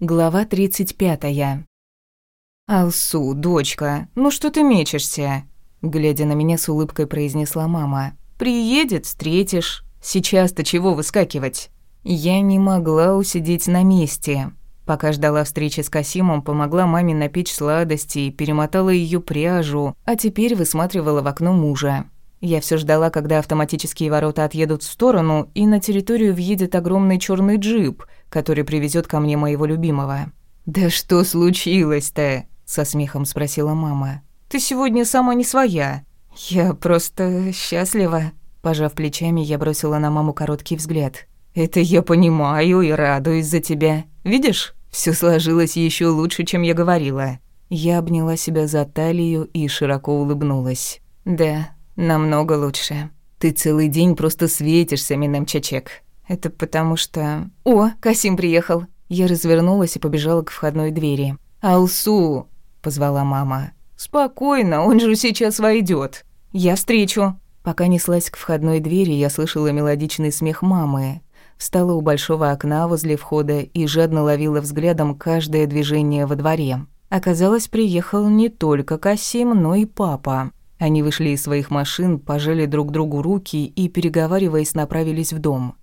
Глава 35. «Алсу, дочка, ну что ты мечешься?» Глядя на меня с улыбкой произнесла мама. «Приедет, встретишь. Сейчас-то чего выскакивать?» Я не могла усидеть на месте. Пока ждала встречи с Касимом, помогла маме напечь сладости, перемотала ее пряжу, а теперь высматривала в окно мужа. Я все ждала, когда автоматические ворота отъедут в сторону, и на территорию въедет огромный черный джип, который привезет ко мне моего любимого. «Да что случилось-то?» – со смехом спросила мама. «Ты сегодня сама не своя». «Я просто счастлива». Пожав плечами, я бросила на маму короткий взгляд. «Это я понимаю и радуюсь за тебя. Видишь, все сложилось еще лучше, чем я говорила». Я обняла себя за талию и широко улыбнулась. «Да, Намного лучше. Ты целый день просто светишься, Минем Чачек. Это потому что... О, Касим приехал. Я развернулась и побежала к входной двери. «Алсу!» – позвала мама. «Спокойно, он же сейчас войдет. Я встречу». Пока неслась к входной двери, я слышала мелодичный смех мамы. Встала у большого окна возле входа и жадно ловила взглядом каждое движение во дворе. Оказалось, приехал не только Касим, но и папа. Они вышли из своих машин, пожали друг другу руки и, переговариваясь, направились в дом.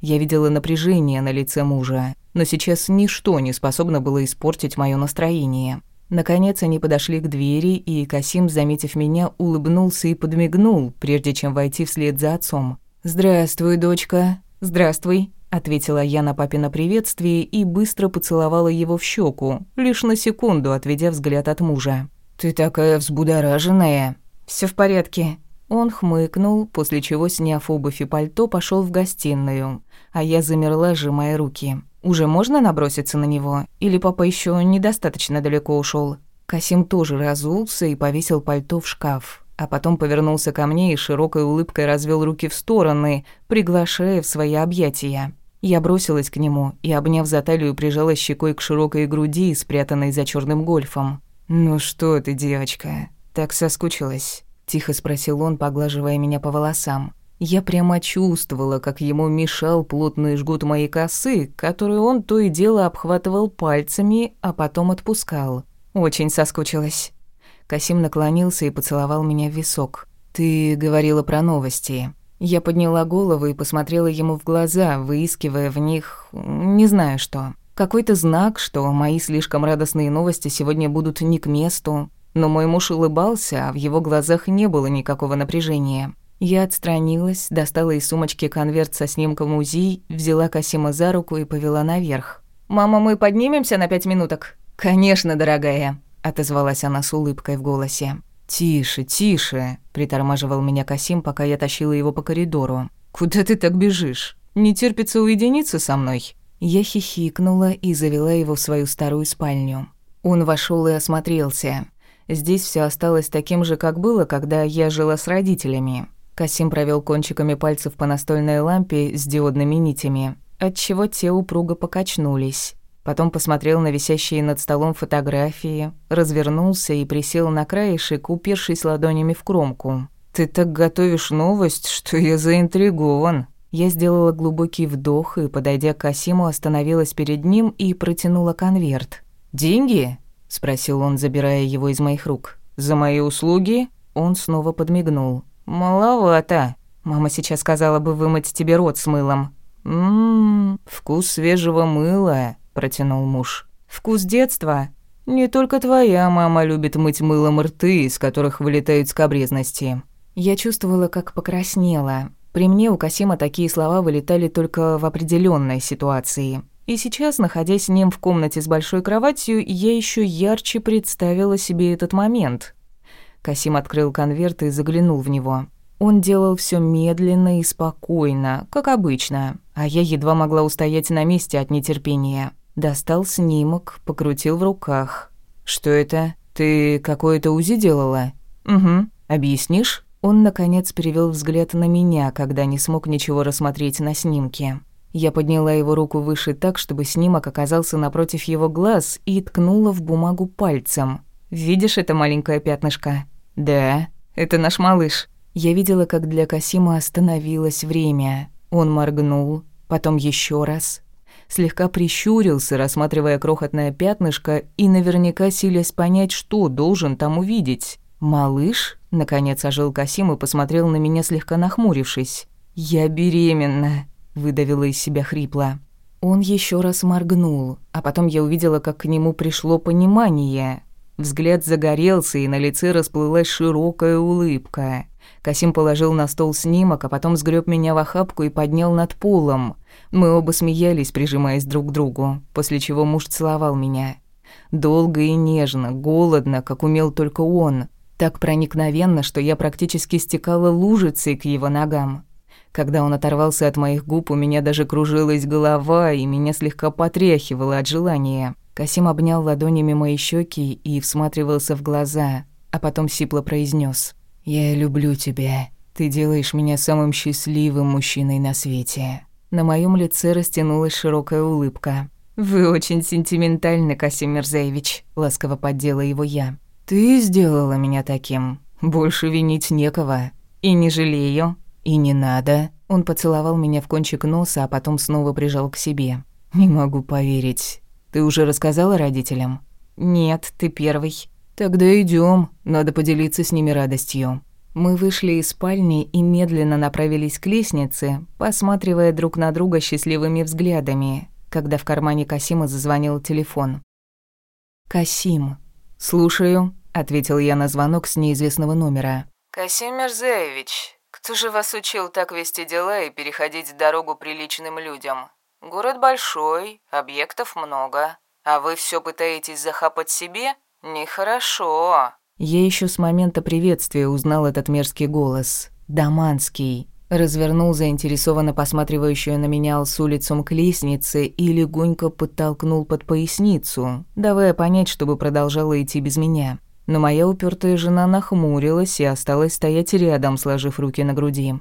Я видела напряжение на лице мужа, но сейчас ничто не способно было испортить моё настроение. Наконец они подошли к двери, и Касим, заметив меня, улыбнулся и подмигнул, прежде чем войти вслед за отцом. «Здравствуй, дочка». «Здравствуй», — ответила я на папино приветствие и быстро поцеловала его в щеку, лишь на секунду отведя взгляд от мужа. «Ты такая взбудораженная», все в порядке». Он хмыкнул, после чего, сняв обувь и пальто, пошел в гостиную, а я замерла, сжимая руки. «Уже можно наброситься на него? Или папа еще недостаточно далеко ушел? Касим тоже разулся и повесил пальто в шкаф, а потом повернулся ко мне и широкой улыбкой развел руки в стороны, приглашая в свои объятия. Я бросилась к нему и, обняв за талию, прижала щекой к широкой груди, спрятанной за черным гольфом. «Ну что ты, девочка, так соскучилась?» – тихо спросил он, поглаживая меня по волосам. Я прямо чувствовала, как ему мешал плотный жгут моей косы, которую он то и дело обхватывал пальцами, а потом отпускал. Очень соскучилась. Касим наклонился и поцеловал меня в висок. «Ты говорила про новости». Я подняла голову и посмотрела ему в глаза, выискивая в них... не знаю что. Какой-то знак, что мои слишком радостные новости сегодня будут не к месту, но мой муж улыбался, а в его глазах не было никакого напряжения. Я отстранилась, достала из сумочки конверт со снимком УЗИ, взяла Касима за руку и повела наверх. «Мама, мы поднимемся на пять минуток?» «Конечно, дорогая», — отозвалась она с улыбкой в голосе. «Тише, тише», — притормаживал меня Касим, пока я тащила его по коридору. «Куда ты так бежишь? Не терпится уединиться со мной?» Я хихикнула и завела его в свою старую спальню. Он вошел и осмотрелся. Здесь все осталось таким же, как было, когда я жила с родителями. Касим провел кончиками пальцев по настольной лампе с диодными нитями, отчего те упруго покачнулись. Потом посмотрел на висящие над столом фотографии, развернулся и присел на краешек, упершись ладонями в кромку. «Ты так готовишь новость, что я заинтригован». Я сделала глубокий вдох и, подойдя к Касиму, остановилась перед ним и протянула конверт. «Деньги?» — спросил он, забирая его из моих рук. «За мои услуги?» Он снова подмигнул. «Маловато. Мама сейчас сказала бы вымыть тебе рот с мылом». «Ммм, вкус свежего мыла», — протянул муж. «Вкус детства?» «Не только твоя мама любит мыть мылом рты, из которых вылетают скобрезности». Я чувствовала, как покраснела. При мне у Касима такие слова вылетали только в определенной ситуации. И сейчас, находясь с ним в комнате с большой кроватью, я еще ярче представила себе этот момент. Касим открыл конверт и заглянул в него. Он делал все медленно и спокойно, как обычно, а я едва могла устоять на месте от нетерпения. Достал снимок, покрутил в руках. «Что это? Ты какое-то УЗИ делала?» «Угу. Объяснишь?» Он, наконец, перевел взгляд на меня, когда не смог ничего рассмотреть на снимке. Я подняла его руку выше так, чтобы снимок оказался напротив его глаз и ткнула в бумагу пальцем. «Видишь это маленькое пятнышко?» «Да, это наш малыш». Я видела, как для Касима остановилось время. Он моргнул, потом еще раз. слегка прищурился, рассматривая крохотное пятнышко и наверняка силясь понять, что должен там увидеть. «Малыш?» — наконец ожил Касим и посмотрел на меня, слегка нахмурившись. «Я беременна», — выдавила из себя хрипло. Он еще раз моргнул, а потом я увидела, как к нему пришло понимание. Взгляд загорелся, и на лице расплылась широкая улыбка. Касим положил на стол снимок, а потом сгреб меня в охапку и поднял над полом. Мы оба смеялись, прижимаясь друг к другу, после чего муж целовал меня. Долго и нежно, голодно, как умел только он. Так проникновенно, что я практически стекала лужицей к его ногам. Когда он оторвался от моих губ, у меня даже кружилась голова, и меня слегка потряхивало от желания. Касим обнял ладонями мои щеки и всматривался в глаза, а потом сипло произнес: «Я люблю тебя. Ты делаешь меня самым счастливым мужчиной на свете». На моем лице растянулась широкая улыбка. «Вы очень сентиментальны, Касим Мирзаевич», — ласково поддела его я. «Ты сделала меня таким. Больше винить некого. И не жалею. «И не надо». Он поцеловал меня в кончик носа, а потом снова прижал к себе. «Не могу поверить. Ты уже рассказала родителям?» «Нет, ты первый». «Тогда идем. Надо поделиться с ними радостью». Мы вышли из спальни и медленно направились к лестнице, посматривая друг на друга счастливыми взглядами, когда в кармане Касима зазвонил телефон. «Касим». «Слушаю», — ответил я на звонок с неизвестного номера. «Касим Мерзаевич, кто же вас учил так вести дела и переходить дорогу приличным людям? Город большой, объектов много, а вы все пытаетесь захапать себе? Нехорошо. Я еще с момента приветствия узнал этот мерзкий голос. Даманский. Развернул заинтересованно посматривающую на меня Алсу лицом к лестнице и легонько подтолкнул под поясницу, давая понять, чтобы продолжала идти без меня но моя упертая жена нахмурилась и осталась стоять рядом, сложив руки на груди.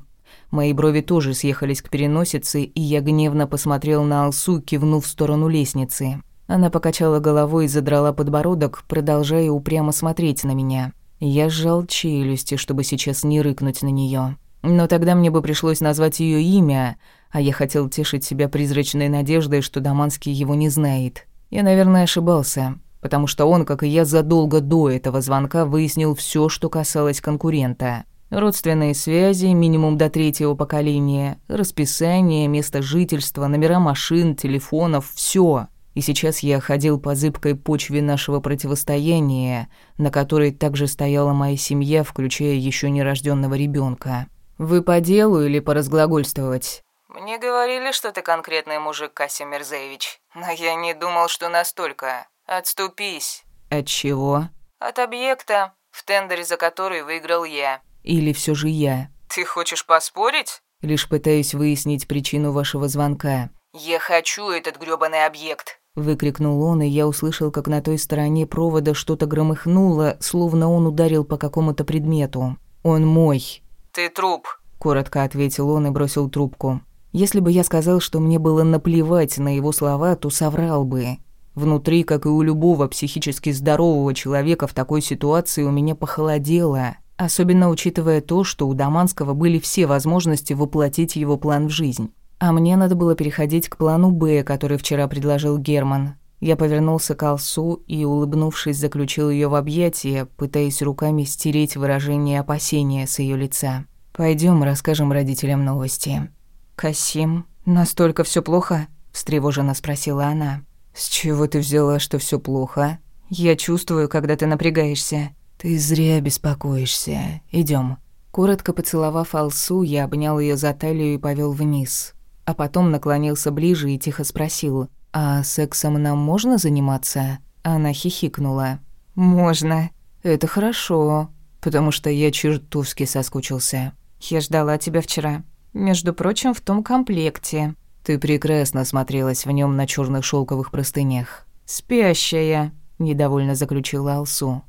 Мои брови тоже съехались к переносице, и я гневно посмотрел на Алсу, кивнув в сторону лестницы. Она покачала головой и задрала подбородок, продолжая упрямо смотреть на меня. Я сжал челюсти, чтобы сейчас не рыкнуть на нее. Но тогда мне бы пришлось назвать ее имя, а я хотел тешить себя призрачной надеждой, что Даманский его не знает. Я, наверное, ошибался потому что он, как и я, задолго до этого звонка выяснил все, что касалось конкурента. Родственные связи, минимум до третьего поколения, расписание, место жительства, номера машин, телефонов, все. И сейчас я ходил по зыбкой почве нашего противостояния, на которой также стояла моя семья, включая еще нерожденного ребенка. «Вы по делу или поразглагольствовать?» «Мне говорили, что ты конкретный мужик, Касим Мирзеевич, но я не думал, что настолько. «Отступись». «От чего?» «От объекта, в тендере за который выиграл я». «Или все же я?» «Ты хочешь поспорить?» «Лишь пытаюсь выяснить причину вашего звонка». «Я хочу этот грёбаный объект». Выкрикнул он, и я услышал, как на той стороне провода что-то громыхнуло, словно он ударил по какому-то предмету. «Он мой». «Ты труп», — коротко ответил он и бросил трубку. Если бы я сказал, что мне было наплевать на его слова, то соврал бы. Внутри, как и у любого психически здорового человека в такой ситуации, у меня похолодело, особенно учитывая то, что у Даманского были все возможности воплотить его план в жизнь. А мне надо было переходить к плану «Б», который вчера предложил Герман. Я повернулся к Алсу и, улыбнувшись, заключил ее в объятия, пытаясь руками стереть выражение опасения с ее лица. Пойдем, расскажем родителям новости». «Касим, настолько все плохо?» – встревоженно спросила она. «С чего ты взяла, что все плохо?» «Я чувствую, когда ты напрягаешься». «Ты зря беспокоишься. Идем. Коротко поцеловав Алсу, я обнял ее за талию и повел вниз. А потом наклонился ближе и тихо спросил, «А сексом нам можно заниматься?» Она хихикнула. «Можно. Это хорошо, потому что я чертовски соскучился. Я ждала тебя вчера. Между прочим, в том комплекте». Ты прекрасно смотрелась в нем на черных шелковых простынях. Спящая, недовольно заключила Алсу.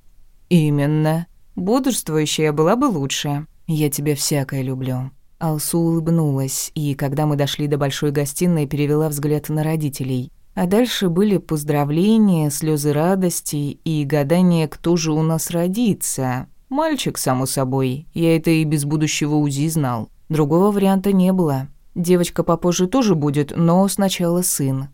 Именно. Бодрствующая была бы лучше. Я тебя всякое люблю. Алсу улыбнулась, и когда мы дошли до большой гостиной, перевела взгляд на родителей. А дальше были поздравления, слезы радости и гадания, кто же у нас родится. Мальчик, само собой. Я это и без будущего УЗИ знал. Другого варианта не было. Девочка попозже тоже будет, но сначала сын.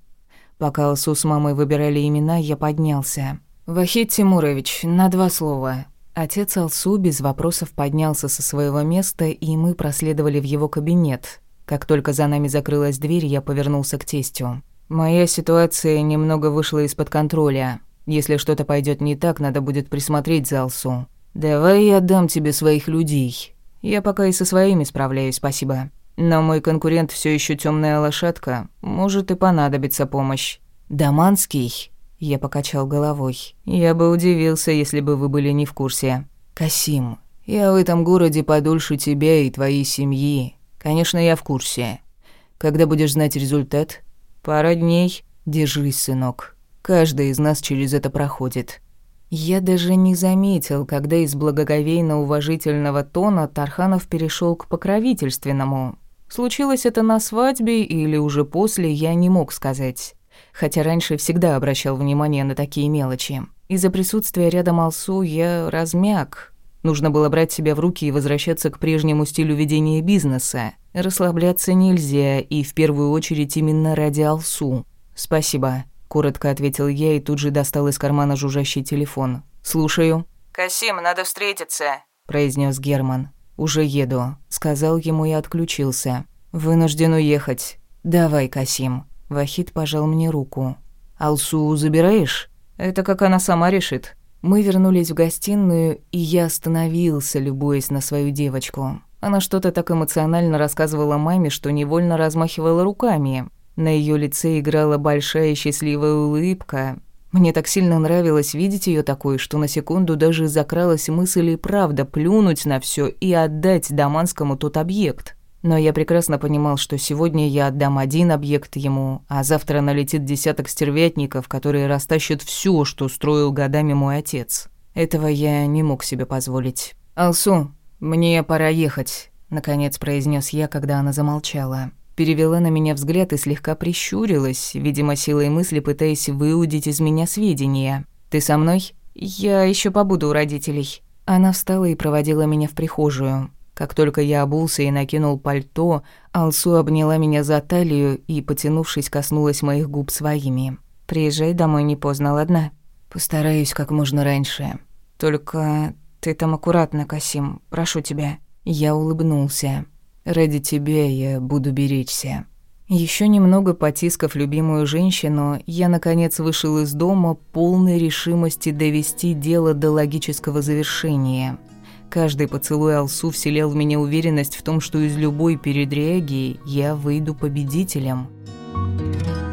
Пока Алсу с мамой выбирали имена, я поднялся. «Вахид Тимурович, на два слова». Отец Алсу без вопросов поднялся со своего места, и мы проследовали в его кабинет. Как только за нами закрылась дверь, я повернулся к тестю. «Моя ситуация немного вышла из-под контроля. Если что-то пойдет не так, надо будет присмотреть за Алсу. Давай я дам тебе своих людей. Я пока и со своими справляюсь, спасибо. Но мой конкурент все еще темная лошадка. Может и понадобится помощь. Даманский?» Я покачал головой. «Я бы удивился, если бы вы были не в курсе. Касим, я в этом городе подольше тебя и твоей семьи. Конечно, я в курсе. Когда будешь знать результат? Пара дней. Держись, сынок. Каждый из нас через это проходит». Я даже не заметил, когда из благоговейно-уважительного тона Тарханов перешел к покровительственному. Случилось это на свадьбе или уже после, я не мог сказать хотя раньше всегда обращал внимание на такие мелочи. Из-за присутствия рядом Алсу я размяк. Нужно было брать себя в руки и возвращаться к прежнему стилю ведения бизнеса. Расслабляться нельзя, и в первую очередь именно ради Алсу. «Спасибо», — коротко ответил я и тут же достал из кармана жужжащий телефон. «Слушаю». «Касим, надо встретиться», — произнес Герман. «Уже еду», — сказал ему и отключился. «Вынужден уехать. Давай, Касим». Вахид пожал мне руку. «Алсу забираешь?» «Это как она сама решит». Мы вернулись в гостиную, и я остановился, любуясь на свою девочку. Она что-то так эмоционально рассказывала маме, что невольно размахивала руками. На ее лице играла большая счастливая улыбка. Мне так сильно нравилось видеть ее такой, что на секунду даже закралась мысль и правда плюнуть на все и отдать Даманскому тот объект. Но я прекрасно понимал, что сегодня я отдам один объект ему, а завтра налетит десяток стервятников, которые растащат все, что строил годами мой отец. Этого я не мог себе позволить. «Алсу, мне пора ехать», — наконец произнес я, когда она замолчала. Перевела на меня взгляд и слегка прищурилась, видимо, силой мысли пытаясь выудить из меня сведения. «Ты со мной?» «Я еще побуду у родителей». Она встала и проводила меня в прихожую. Как только я обулся и накинул пальто, Алсу обняла меня за талию и, потянувшись, коснулась моих губ своими. «Приезжай домой не поздно, ладно?» «Постараюсь как можно раньше. Только ты там аккуратно, Касим, прошу тебя». Я улыбнулся. «Ради тебя я буду беречься». Еще немного потискав любимую женщину, я, наконец, вышел из дома полной решимости довести дело до логического завершения – Каждый поцелуй Алсу вселял в меня уверенность в том, что из любой передряги я выйду победителем. Thank